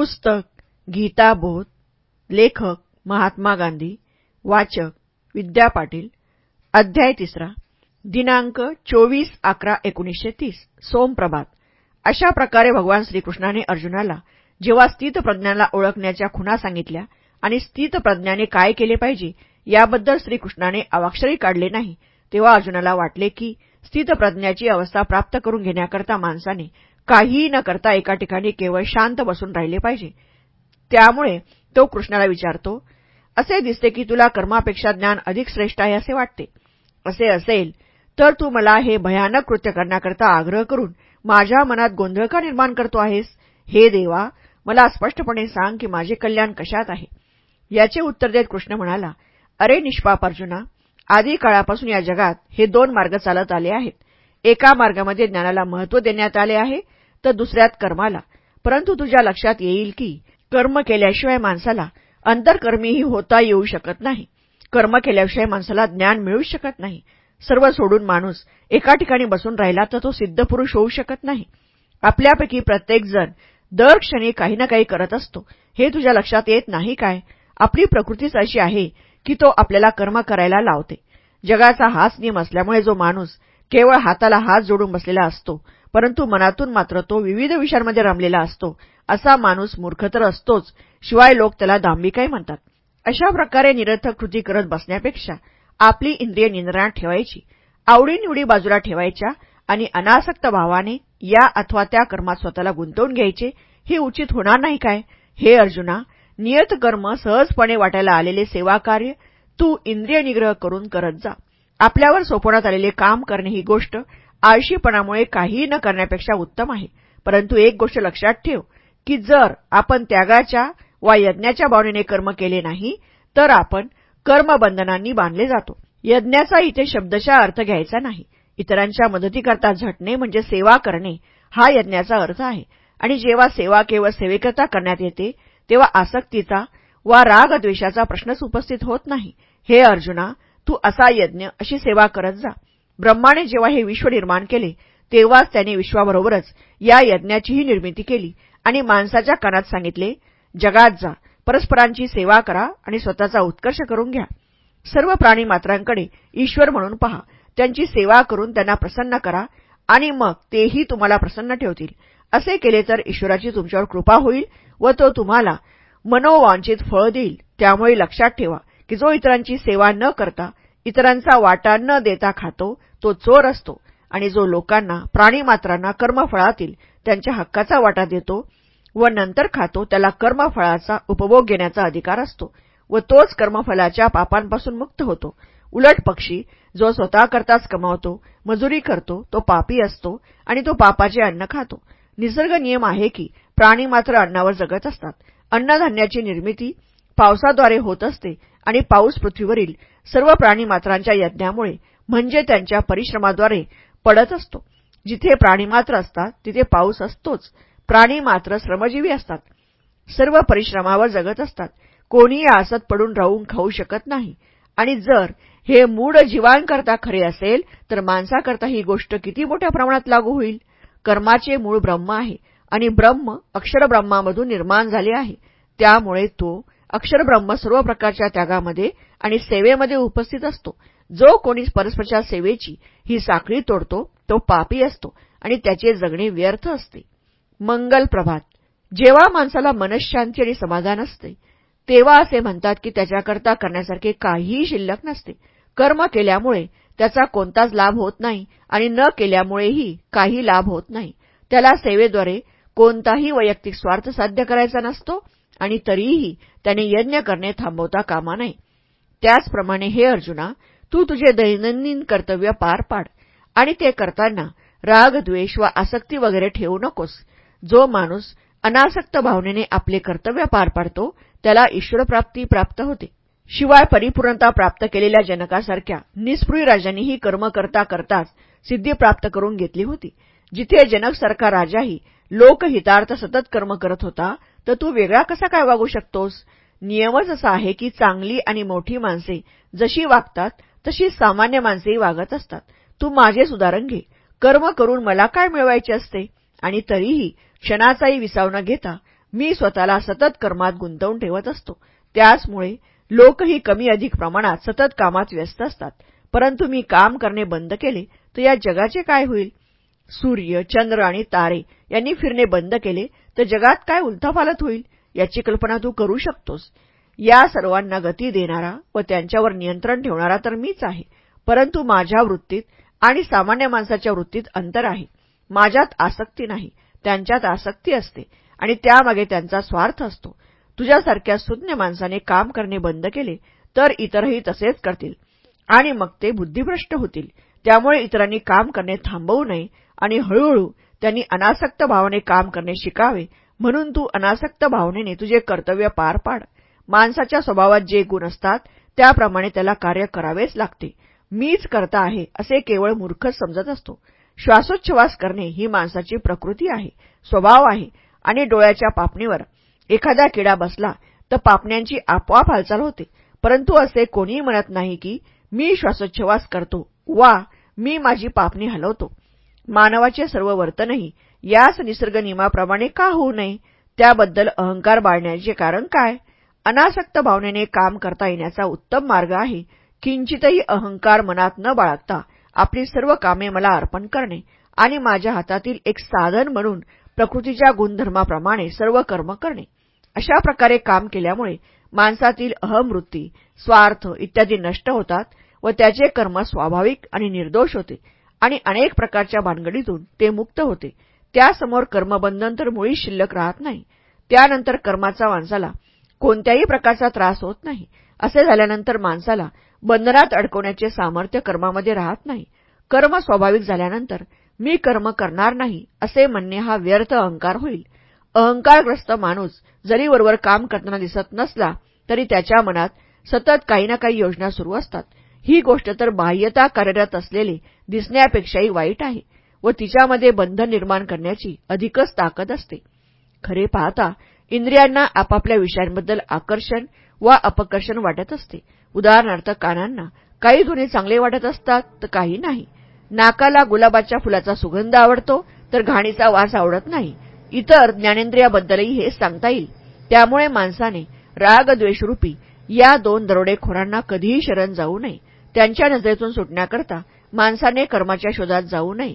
पुस्तक गीताबोध लेखक महात्मा गांधी वाचक विद्या पाटील अध्याय तिसरा दिनांक चोवीस अकरा एकोणीसशे तीस सोमप्रभात. अशा प्रकारे भगवान श्रीकृष्णाने अर्जुनाला जेव्हा स्थितप्रज्ञाला ओळखण्याच्या खुणा सांगितल्या आणि स्थितप्रज्ञाने काय केले पाहिजे याबद्दल श्रीकृष्णाने अवाक्षरही काढले नाही तेव्हा अर्जुनाला वाटले की स्थितप्रज्ञाची अवस्था प्राप्त करून घेण्याकरता माणसाने काहीही न करता एका ठिकाणी केवळ शांत बसून राहिले पाहिजे. त्यामुळे तो कृष्णाला विचारतो असे दिसते की तुला कर्मापेक्षा ज्ञान अधिक श्रेष्ठ आहे असे वाटते. असे असेल तर तू मला हे भयानक कृत्य करण्याकरता आग्रह करून माझ्या मनात गोंधळ का निर्माण करतो आहेस? हे देवा मला स्पष्टपणे सांग की माझे कल्याण कशात आहे. याचे उत्तर देत कृष्ण म्हणाला अरे निष्पाप अर्जुना आदी काळापासून या जगात हे दोन मार्ग चालत आले आहेत. एका मार्गामध्ये ज्ञानाला महत्त्व देण्यात आले आहे तर दुसऱ्यात कर्माला. परंतु तुझ्या लक्षात येईल की कर्म केल्याशिवाय माणसाला अंतरकर्मीही होता येऊ शकत नाही. कर्म केल्याशिवाय माणसाला ज्ञान मिळू शकत नाही. सर्व सोडून माणूस एका ठिकाणी बसून राहिला तर तो सिद्धपुरुष होऊ शकत नाही. आपल्यापैकी प्रत्येकजण दर क्षणी काही ना काही करत असतो. हे तुझ्या लक्षात येत नाही काय? आपली प्रकृतीच अशी आहे की तो आपल्याला कर्म करायला लावते. जगाचा हाच नियम असल्यामुळे जो माणूस केवळ हाताला हात जोडून बसलेला असतो परंतु मनातून मात्र तो विविध विषयांमध्ये रमलेला असतो. असा माणूस मूर्ख तर असतोच. शिवाय लोक त्याला दांभिकाही म्हणतात. अशा प्रकारे निरर्थक कृती करत बसण्यापेक्षा आपली इंद्रिय निंद्रणात ठेवायची आवडीनिवडी बाजूला ठेवायच्या आणि अनासक्त भावाने या अथवा त्या कर्मात स्वतःला गुंतवून घ्यायचे हे उचित होणार नाही काय? हे अर्जुना नियत कर्म सहजपणे वाटायला आलेले सेवाकार्य तू इंद्रिय निग्रह करून करत जा. आपल्यावर सोपवण्यात आलेले काम करणे ही गोष्ट आळशीपणामुळे काहीही न करण्यापेक्षा उत्तम आहे. परंतु एक गोष्ट लक्षात ठेव की जर आपण त्यागाच्या वा यज्ञाच्या भावनेने कर्म केले नाही तर आपण कर्मबंधनांनी बांधले जातो. यज्ञाचा इथे शब्दशा अर्थ घ्यायचा नाही. इतरांच्या मदतीकरता झटणे म्हणजे सेवा करणे हा यज्ञाचा अर्थ आहे. आणि जेव्हा सेवा केवळ सेवेकरता करण्यात येते तेव्हा आसक्तीचा वा रागद्वेषाचा प्रश्नच उपस्थित होत नाही. हे अर्जुना तू असा यज्ञ अशी सेवा करत जा. ब्रह्माने जेव्हा हे विश्व निर्माण केले तेव्हाच त्याने विश्वाबरोबरच या यज्ञाचीही निर्मिती केली आणि माणसाच्या कानात सांगितले जगात जा परस्परांची सेवा करा आणि स्वतःचा उत्कर्ष करून घ्या. सर्व प्राणी मात्रांकडे ईश्वर म्हणून पहा. त्यांची सेवा करून त्यांना प्रसन्न करा आणि मग तेही तुम्हाला प्रसन्न ठेवतील. असे केले तर ईश्वराची तुमच्यावर कृपा होईल व तो तुम्हाला मनोवांछित फळ देईल. त्यामुळे लक्षात ठेवा की जो इतरांची सेवा न करता इतरांचा वाटा न देता खातो तो चोर असतो आणि जो लोकांना प्राणीमात्रांना कर्मफळातील त्यांच्या हक्काचा वाटा देतो व नंतर खातो त्याला कर्मफळाचा उपभोग घेण्याचा अधिकार असतो व तोच कर्मफलाच्या पापांपासून मुक्त होतो. उलट पक्षी जो स्वतःकरताच कमावतो मजुरी करतो तो पापी असतो आणि तो पापाचे अन्न खातो. निसर्ग नियम आहे की प्राणी मात्र अन्नावर जगत असतात. अन्नधान्याची निर्मिती पावसाद्वारे होत असते आणि पाऊस पृथ्वीवरील सर्व प्राणीमात्रांच्या यज्ञामुळे म्हणजे त्यांच्या परिश्रमाद्वारे पडत असतो. जिथे प्राणी मात्र असतात तिथे पाऊस असतोच. प्राणी मात्र श्रमजीवी असतात. सर्व परिश्रमावर जगत असतात. कोणीही आसत पडून राहून खाऊ शकत नाही. आणि जर हे मूळ जीवांकरता खरे असेल तर माणसाकरता ही गोष्ट किती मोठ्या प्रमाणात लागू होईल? कर्माचे मूळ ब्रह्म आहे. आणि ब्रह्म अक्षरब्रह्मामधून निर्माण झाले आहे. त्यामुळे तो अक्षरब्रह्म सर्व प्रकारच्या त्यागामध्ये आणि सेवेमध्ये उपस्थित असतो. जो कोणी परस्परच्या सेवेची ही साखळी तोडतो तो पापी असतो आणि त्याचे जगणे व्यर्थ असते. मंगल प्रभात. जेव्हा माणसाला मनशांती आणि समाधान असते तेव्हा असे म्हणतात की त्याच्याकरता करण्यासारखे काहीही शिल्लक नसते. कर्म केल्यामुळे त्याचा कोणताच लाभ होत नाही आणि न केल्यामुळेही काही लाभ होत नाही. त्याला सेवेद्वारे कोणताही वैयक्तिक स्वार्थ साध्य करायचा नसतो आणि तरीही त्याने यज्ञ करणे थांबवता कामा नये. त्याचप्रमाणे हे अर्जुना तू तुझे दैनंदिन कर्तव्य पार पाड आणि ते करताना राग द्वेष वा आसक्ती वगैरे ठेवू नकोस. जो माणूस अनासक्त भावनेने आपले कर्तव्य पार पाडतो त्याला ईश्वरप्राप्ती प्राप्त होते. शिवाय परिपूर्णता प्राप्त केलेल्या जनकासारख्या निस्पृही राजांनीही कर्म करता करताच सिद्धी प्राप्त करून घेतली होती. जिथे जनकसारखा राजाही लोकहितार्थ सतत कर्म करत होता तर तू वेगळा कसा काय वागू शकतोस? नियमच असा आहे की चांगली आणि मोठी माणसे जशी वागतात तशी सामान्य माणसेही वागत असतात. तू माझेच उदाहरण घे. कर्म करून मला काय मिळवायचे असते? आणि तरीही क्षणाचाही विसाव न घेता मी स्वतःला सतत कर्मात गुंतवून ठेवत असतो. त्याचमुळे लोकही कमी अधिक प्रमाणात सतत कामात व्यस्त असतात. परंतु मी काम करणे बंद केले तर या जगाचे काय होईल? सूर्य चंद्र आणि तारे यांनी फिरणे बंद केले तर जगात काय उलथापालत होईल? याची कल्पना तू करू शकतोस. या सर्वांना गती देणारा व त्यांच्यावर नियंत्रण ठेवणारा तर मीच आहे. परंतु माझ्या वृत्तीत आणि सामान्य माणसाच्या वृत्तीत अंतर आहे. माझ्यात आसक्ती नाही. त्यांच्यात आसक्ती असते आणि त्यामागे त्यांचा स्वार्थ असतो. तुझ्यासारख्या सुज्ञ माणसाने काम करणे बंद केले तर इतरही तसेच करतील. आणि मग ते बुद्धिभ्रष्ट होतील. त्यामुळे इतरांनी काम करणे थांबवू नये आणि हळूहळू त्यांनी अनासक्त भावाने काम करणे शिकावे. म्हणून तू अनासक्त भावनेने तुझे कर्तव्य पार पाड. माणसाच्या स्वभावात जे गुण असतात त्याप्रमाणे त्याला कार्य करावेच लागते. मीच करता आहे असे केवळ मूर्खच समजत असतो. श्वासोच्छवास करणे ही माणसाची प्रकृती आहे स्वभाव आहे आणि डोळ्याच्या पापणीवर एखादा किडा बसला तर पापण्यांची आपोआप हालचाल होते. परंतु असे कोणीही म्हणत नाही की मी श्वासोच्छवास करतो वा मी माझी पापणी हलवतो. मानवाचे सर्व वर्तनही याच निसर्ग नियमाप्रमाणे का होऊ नये? त्याबद्दल अहंकार बाळण्याचे कारण काय? अनासक्त भावनेने काम करता येण्याचा उत्तम मार्ग आहे. किंचितही अहंकार मनात न बाळगता आपली सर्व कामे मला अर्पण करणे आणि माझ्या हातातील एक साधन म्हणून प्रकृतीच्या गुणधर्माप्रमाणे सर्व कर्म करणे. अशा प्रकारे काम केल्यामुळे माणसातील अहमवृत्ती स्वार्थ इत्यादी नष्ट होतात व त्याचे कर्म स्वाभाविक आणि निर्दोष होते आणि अनेक प्रकारच्या भानगडीतून ते मुक्त होते. त्यासमोर कर्मबंधन तर मुळी शिल्लक राहत नाही. त्यानंतर कर्माचा माणसाला कोणत्याही प्रकारचा त्रास होत नाही. असे झाल्यानंतर माणसाला बंधनात अडकवण्याचे सामर्थ्य कर्मामध्ये राहत नाही. कर्म स्वाभाविक झाल्यानंतर मी कर्म करणार नाही असे म्हणणे हा व्यर्थ अहंकार होईल. अहंकारग्रस्त माणूस जरी वरवर काम करताना दिसत नसला तरी त्याच्या मनात सतत काही ना काही योजना सुरू असतात. ही गोष्ट तर बाह्यता कार्यरत असलेले दिसण्यापेक्षाही वाईट आहे व तिच्यामध्ये बंधन निर्माण करण्याची अधिकच ताकद असते. खरे पाहता इंद्रियांना आपापल्या विषयांबद्दल आकर्षण वा अपकर्षण वाटत असते. उदाहरणार्थ कानांना काही ध्वनी चांगले वाटत असतात तर काही नाही. नाकाला गुलाबाच्या फुलाचा सुगंध आवडतो तर घाणीचा वास आवडत नाही. इतर ज्ञानेंद्रियाबद्दलही हेच सांगता येईल. त्यामुळे माणसाने रागद्वेषरूपी या दोन दरोडेखोरांना कधीही शरण जाऊ नये. त्यांच्या नजरेतून सुटण्याकरता माणसाने कर्माच्या शोधात जाऊ नये.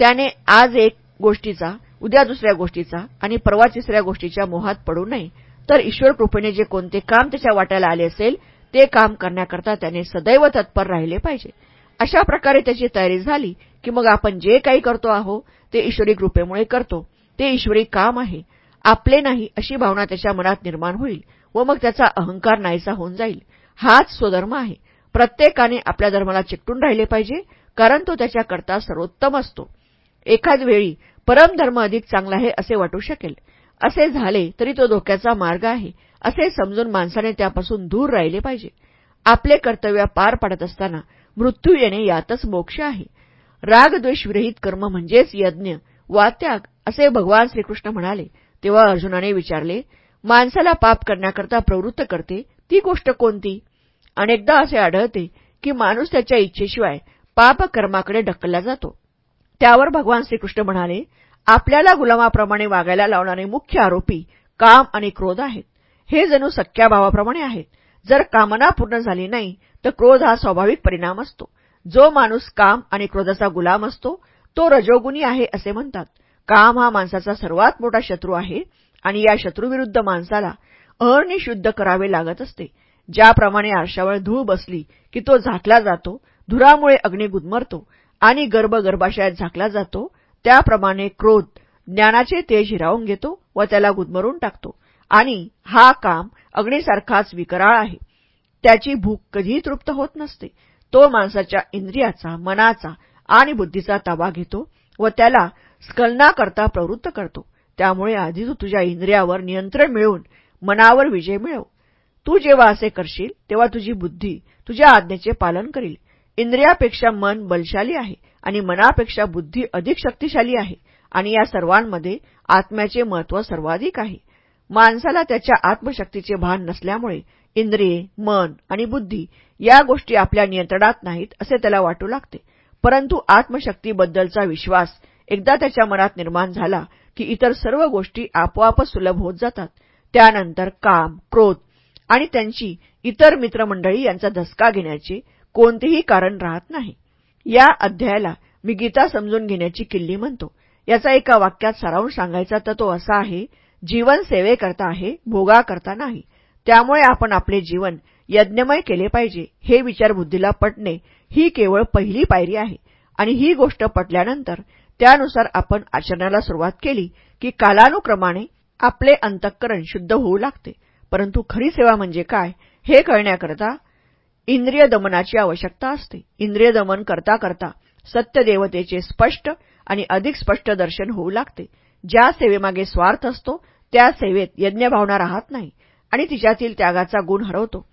त्याने आज एक गोष्टीचा उद्या दुसऱ्या गोष्टीचा आणि परवा तिसऱ्या गोष्टीच्या मोहात पडू नये. तर ईश्वर कृपेने जे कोणते काम त्याच्या वाट्याला आले असेल ते काम करण्याकरता त्याने सदैव तत्पर राहिले पाहिजे. अशा प्रकारे त्याची तयारी झाली की मग आपण जे काही करतो आहो ते ईश्वरी कृपेमुळे करतो. ते ईश्वरी काम आहे. आपले नाही अशी भावना त्याच्या मनात निर्माण होईल व मग त्याचा अहंकार नाहीसा होऊन जाईल. हाच स्वधर्म आहे. प्रत्येकाने आपल्या धर्माला चिकटून राहिले पाहिजे कारण तो त्याच्याकरता सर्वोत्तम असतो. एखाद वेळी परमधर्म अधिक चांगला आहे असे वाटू शकेल. असे झाले तरी तो धोक्याचा मार्ग आहे. असे समजून माणसाने त्यापासून दूर राहिले पाहिजे. आपले कर्तव्य पार पाडत असताना मृत्यू येणे यातच मोक्ष आहे. रागद्वेषविरहित कर्म म्हणजेच यज्ञ वा त्याग असे भगवान श्रीकृष्ण म्हणाले. तेव्हा अर्जुनाने विचारले माणसाला पाप करण्याकरता प्रवृत्त करते ती गोष्ट कोणती? अनेकदा असे आढळते की माणूस त्याच्या इच्छेशिवाय पापकर्माकडे ढकलला जातो. त्यावर भगवान श्रीकृष्ण म्हणाले आपल्याला गुलामाप्रमाणे वागायला लावणारे मुख्य आरोपी काम आणि क्रोध आहेत. हे जणू सख्या भावाप्रमाणे आहेत. जर कामना पूर्ण झाली नाही तर क्रोध हा स्वाभाविक परिणाम असतो. जो माणूस काम आणि क्रोधाचा गुलाम असतो तो रजोगुणी आहे असे म्हणतात. काम हा माणसाचा सर्वात मोठा शत्रू आहे आणि या शत्रूविरुद्ध माणसाला अहर्निशुद्ध करावे लागत असते. ज्याप्रमाणे आरशावर धूळ बसली की तो झाकला जातो धुरामुळे अग्नी गुदमरतो आणि गर्भ गर्भाशयात झाकला जातो. त्याप्रमाणे क्रोध ज्ञानाचे तेज हिरावून घेतो व त्याला गुदमरून टाकतो. आणि हा काम अग्नीसारखाच विकराळ आहे. त्याची भूक कधीही तृप्त होत नसते. तो माणसाच्या इंद्रियाचा मनाचा आणि बुद्धीचा ताबा घेतो व त्याला स्खलनाकरता प्रवृत्त करतो. त्यामुळे आधी तू तुझ्या इंद्रियावर नियंत्रण मिळवून मनावर विजय मिळव. तू जेव्हा असे करशील तेव्हा तुझी बुद्धी तुझ्या आज्ञेचे पालन करील. इंद्रियापेक्षा मन बलशाली आहे आणि मनापेक्षा बुद्धी अधिक शक्तिशाली आहे आणि या सर्वांमध्ये आत्म्याचे महत्त्व सर्वाधिक आहे. माणसाला त्याच्या आत्मशक्तीचे भान नसल्यामुळे इंद्रिये मन आणि बुद्धी या गोष्टी आपल्या नियंत्रणात नाहीत असे त्याला वाटू लागते. परंतु आत्मशक्तीबद्दलचा विश्वास एकदा त्याच्या मनात निर्माण झाला की इतर सर्व गोष्टी आपोआपच सुलभ होत जातात. त्यानंतर काम क्रोध आणि त्यांची इतर मित्रमंडळी यांचा धसका घेण्याचे कोणतेही कारण राहत नाही. या अध्यायाला मी गीता समजून घेण्याची किल्ली म्हणतो. याचा एका वाक्यात सारांश सांगायचा तर तो असा आहे जीवन सेवेकरता आहे भोगाकरता नाही. त्यामुळे आपण आपले जीवन यज्ञमय केले पाहिजे हे विचार बुद्धीला पटणे ही केवळ पहिली पायरी आहे. आणि ही गोष्ट पटल्यानंतर त्यानुसार आपण आचरणाला सुरुवात केली की कालानुक्रमाने आपले अंतःकरण शुद्ध होऊ लागते. परंतु खरी सेवा म्हणजे काय हे कळण्याकरता इंद्रिय दमनाची आवश्यकता असते. इंद्रिय दमन करता करता सत्यदेवतेचे स्पष्ट आणि अधिक स्पष्ट दर्शन होऊ लागते. ज्या सेवेमागे स्वार्थ असतो त्या सेवेत यज्ञभावना राहत नाही आणि तिच्यातील त्यागाचा गुण हरवतो.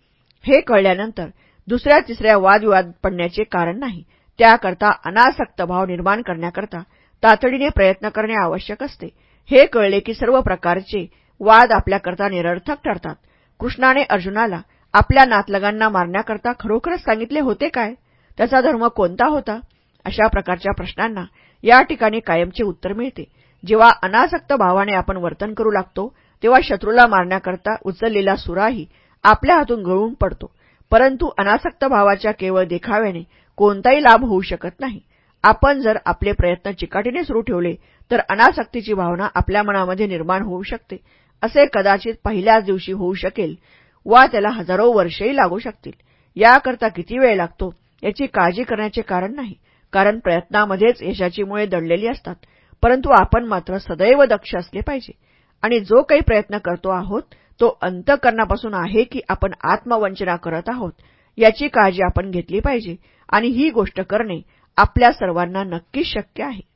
हे कळल्यानंतर दुसऱ्या तिसऱ्या वादविवाद पडण्याचे कारण नाही. त्याकरता अनासक्त भाव निर्माण करण्याकरता तातडीने प्रयत्न करणे आवश्यक असते. हे कळले की सर्व प्रकारचे वाद आपल्याकरता निरर्थक ठरतात. कृष्णाने अर्जुनाला आपल्या नातलगांना मारण्याकरता खरोखरच सांगितले होते काय? त्याचा धर्म कोणता होता? अशा प्रकारच्या प्रश्नांना या ठिकाणी कायमचे उत्तर मिळते. जेव्हा अनासक्त भावाने आपण वर्तन करू लागतो तेव्हा शत्रूला मारण्याकरता उचललेला सुराही आपल्या हातून गळून पडतो. परंतु अनासक्त भावाच्या केवळ देखाव्याने कोणताही लाभ होऊ शकत नाही. आपण जर आपले प्रयत्न चिकाटीने सुरू ठेवले तर अनासक्तीची भावना आपल्या मनामध्ये निर्माण होऊ शकते. असे कदाचित पहिल्याच दिवशी होऊ शकेल वा त्याला हजारो वर्षेही लागू शकतील. याकरता किती वेळ लागतो? याची काळजी करण्याचे कारण नाही. कारण प्रयत्नामध्येच यशाची मुळे दडलेली असतात. परंतु आपण मात्र सदैव दक्ष असले पाहिजे. आणि जो काही प्रयत्न करतो आहोत तो अंतकरणापासून आहे की आपण आत्मवंचना करत आहोत. याची काळजी आपण घेतली पाहिजे. आणि ही गोष्ट करणे आपल्या सर्वांना नक्कीच शक्य आहे.